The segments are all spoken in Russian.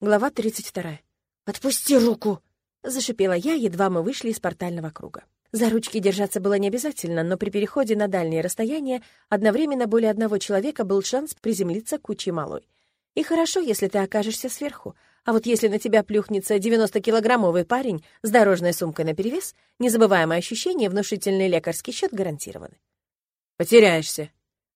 Глава 32. «Отпусти руку!» — зашипела я, едва мы вышли из портального круга. За ручки держаться было не обязательно, но при переходе на дальние расстояния одновременно более одного человека был шанс приземлиться кучей малой. И хорошо, если ты окажешься сверху, а вот если на тебя плюхнется 90-килограммовый парень с дорожной сумкой наперевес, незабываемое ощущение, внушительный лекарский счет гарантированы. «Потеряешься».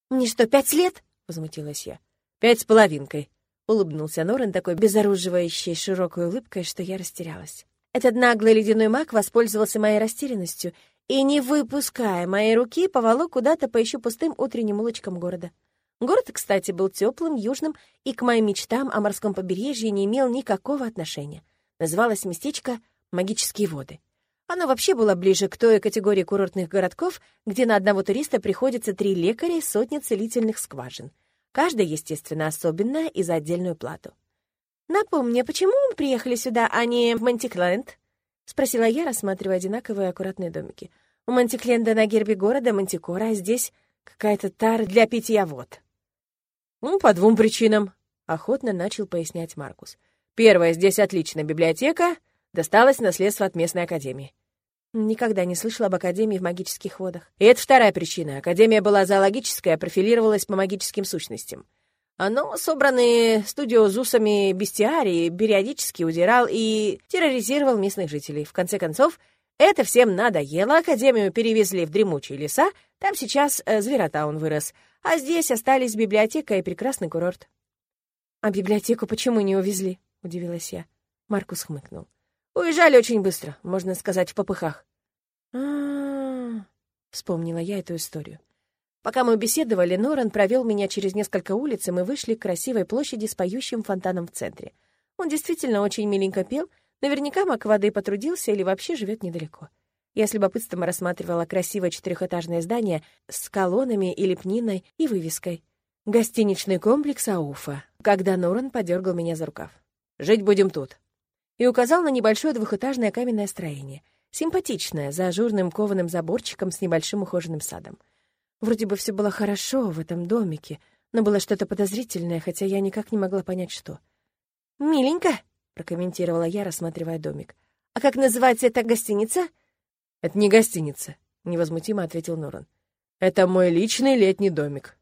«Мне что, пять лет?» — возмутилась я. «Пять с половинкой», — улыбнулся Норен такой безоруживающей широкой улыбкой, что я растерялась. Этот наглый ледяной маг воспользовался моей растерянностью и, не выпуская моей руки, поволок куда-то по еще пустым утренним улочкам города. Город, кстати, был теплым, южным и к моим мечтам о морском побережье не имел никакого отношения. Называлось местечко «Магические воды». Оно вообще было ближе к той категории курортных городков, где на одного туриста приходится три лекаря и сотни целительных скважин. Каждая, естественно, особенная и за отдельную плату. «Напомни, а почему мы приехали сюда, а не в Мантикленд?» — спросила я, рассматривая одинаковые аккуратные домики. «У Мантикленда на гербе города Мантикора, а здесь какая-то тара для питья вод». «Ну, по двум причинам», — охотно начал пояснять Маркус. «Первая, здесь отличная библиотека, досталось наследство от местной академии». Никогда не слышала об Академии в магических водах. И это вторая причина. Академия была зоологическая, профилировалась по магическим сущностям. Оно, собранные студиозусами бестиарии, периодически удирал и терроризировал местных жителей. В конце концов, это всем надоело, Академию перевезли в дремучие леса, там сейчас э, Зверотаун вырос, а здесь остались библиотека и прекрасный курорт. «А библиотеку почему не увезли?» — удивилась я. Маркус хмыкнул. «Уезжали очень быстро, можно сказать, в попыхах». «А-а-а», вспомнила я эту историю. Пока мы беседовали, Норан провел меня через несколько улиц, и мы вышли к красивой площади с поющим фонтаном в центре. Он действительно очень миленько пел, наверняка маг воды потрудился или вообще живет недалеко. Я с любопытством рассматривала красивое четырехэтажное здание с колоннами и лепниной и вывеской. Гостиничный комплекс Ауфа, когда Норан подергал меня за рукав. «Жить будем тут», и указал на небольшое двухэтажное каменное строение, симпатичное, за ажурным кованым заборчиком с небольшим ухоженным садом. Вроде бы все было хорошо в этом домике, но было что-то подозрительное, хотя я никак не могла понять, что. «Миленько», — прокомментировала я, рассматривая домик. «А как называется эта гостиница?» «Это не гостиница», — невозмутимо ответил Норан. «Это мой личный летний домик».